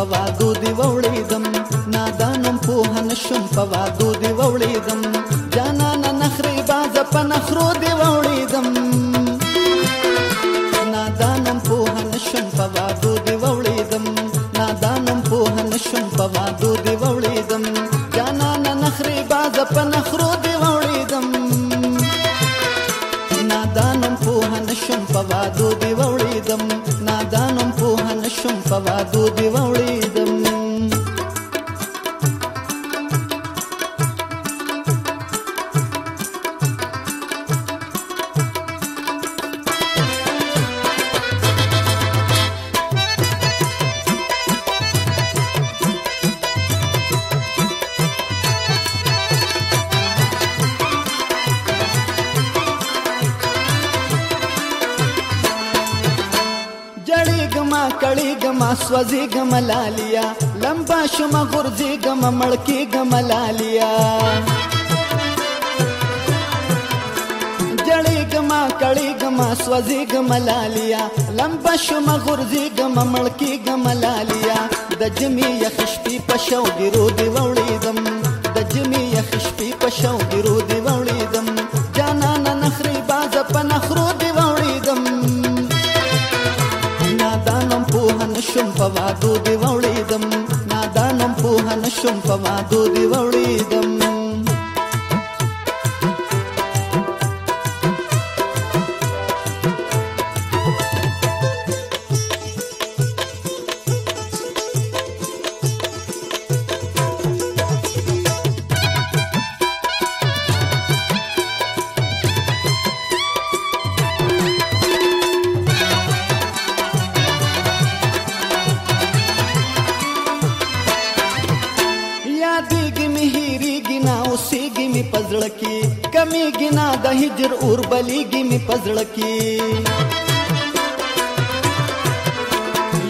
په وادو دی وړېدم نادانم په هن شم په وادو دی وړېدم جانان نخري باز په نخرو دی وړېدم نادانم په هن شم په وادو دی وړېدم نادانم په هن شم په وادو دی وړېدم جانان نخري باز په نخرو دی ماشوم په وادو دی وړي کړیګم سوځیګم لالیا لمبا شوم غورځیګم مړکیګم لالیا جړیګم کړیګم سوځیګم لالیا لمبا شوم غورځیګم مړکیګم لالیا د جمی یخشپی پښو ګرو دی وړیدم د جمی یخشپی پښو ګرو دی نشم په وادو دی وړېدم نادانم پوه نشم په وادو دی وړېدم می پزړه کې کمی گنا د هجر اور بلیږي می پزړه کې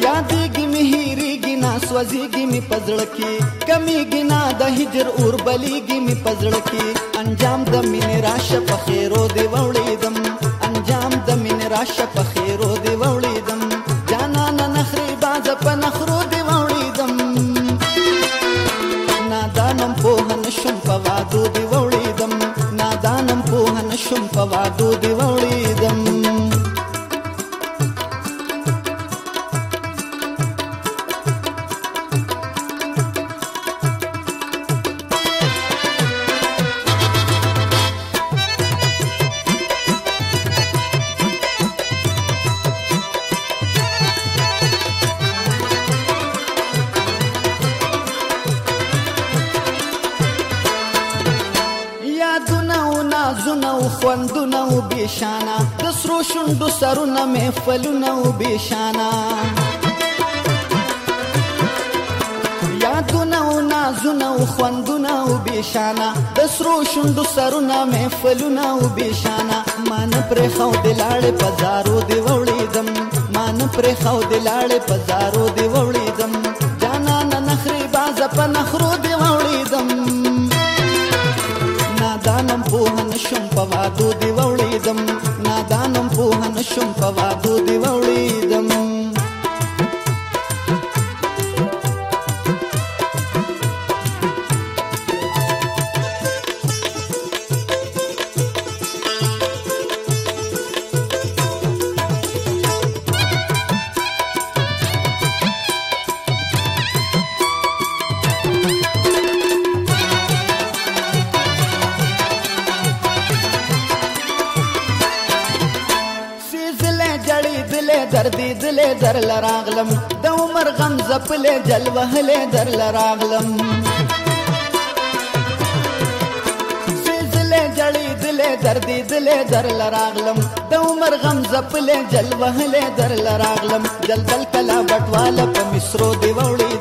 یادېږي می هېرېږي نا سوځېږي می پزړه کې کمی گنا د هجر اور بلیږي می پزړه کې انجام د مینې راشه په خیرو دی وړېدم انجام د مینې راشه په सवा दो दिवाली خوندونه او بشانا د سرو شوندو سرونه محفلونه او بشانا یادونه او نازونه او خوندونه او بشانا د سرو شوندو سرونه محفلونه او بشانا مان پر خو دلاړ پزارو دی وړیدم مان پر خو دلاړ پزارو دی وړیدم جانا نخري باز په نخرو دی په وادو دی وړې زم نادانم په هنشم په وادو دی وړې دردیدلې در لراغلم د عمر غم زپلې جلوهلې در لراغلم سلسله جړیدلې دردیدلې در لراغلم د عمر غم زپلې جلوهلې در لراغلم جلدل کلا بټواله په مصرو دی وړې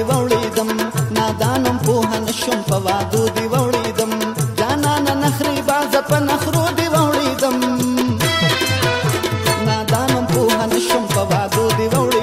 دی وړیدم نادانم په هن شم په وادو دی وړیدم جانان نخري باز په نخرو دی وړیدم نادانم په هن شم په وادو دی وړیدم